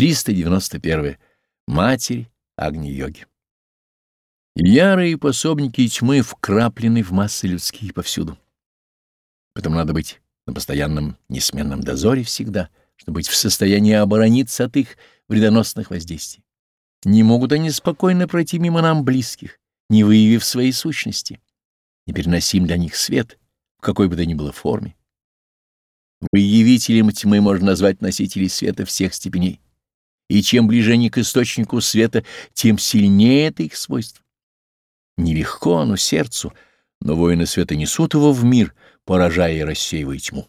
391. Матерь Агни-йоги. Ярые пособники тьмы вкраплены в массы людские повсюду. Поэтому надо быть на постоянном несменном дозоре всегда, чтобы быть в состоянии оборониться от их вредоносных воздействий. Не могут они спокойно пройти мимо нам близких, не выявив своей сущности. Не переносим для них свет, в какой бы то ни было форме. Выявителем тьмы можно назвать носителей света всех степеней и чем ближе они к источнику света, тем сильнее это их свойство. Нелегко оно сердцу, но воины света несут его в мир, поражая и рассеивая тьму.